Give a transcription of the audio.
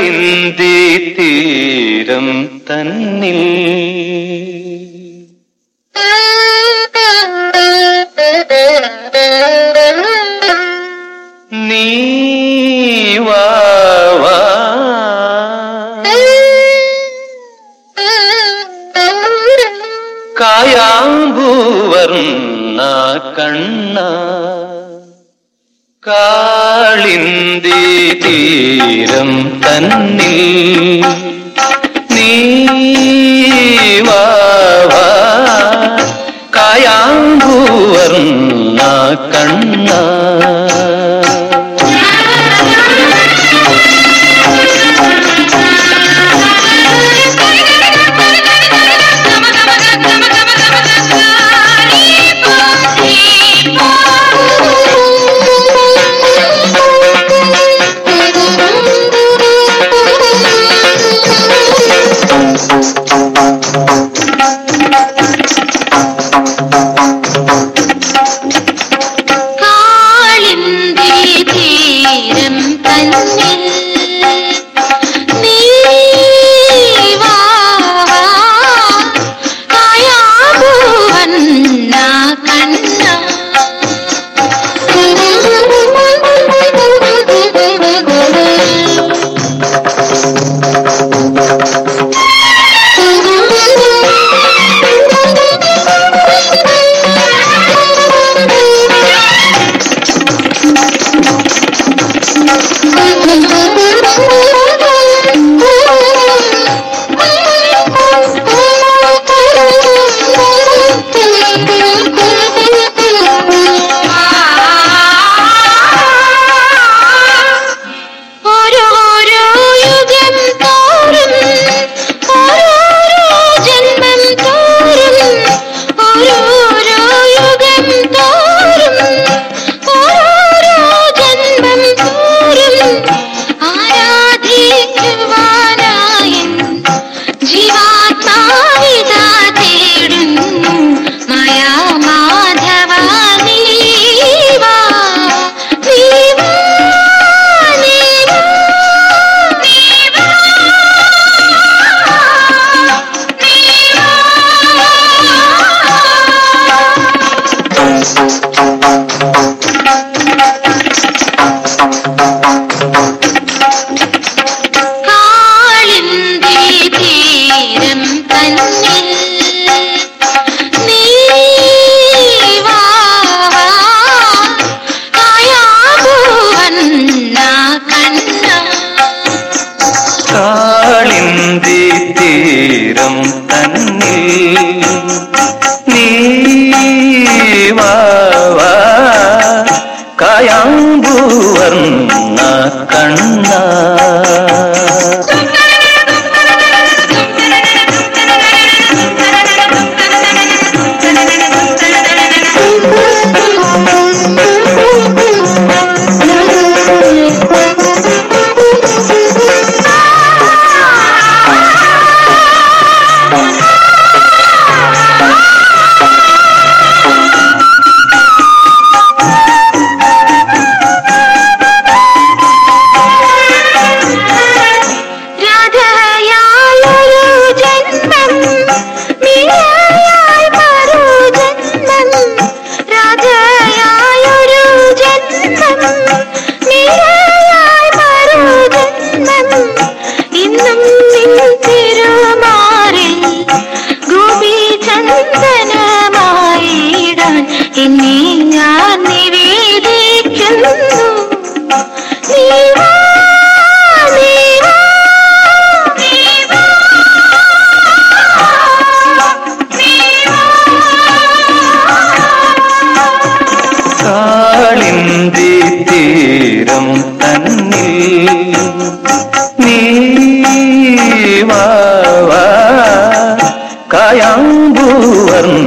കളിന്തീ തീരം തന്നിൽ. കായാമ്പൂവർണ കണ്ണ. കാളിന്തി തീരം தன்னில் നദി തീരം തന്നെ നീവാ കയാമ്പൂവർണ കണ്ണ കായാമ്പൂ വർണ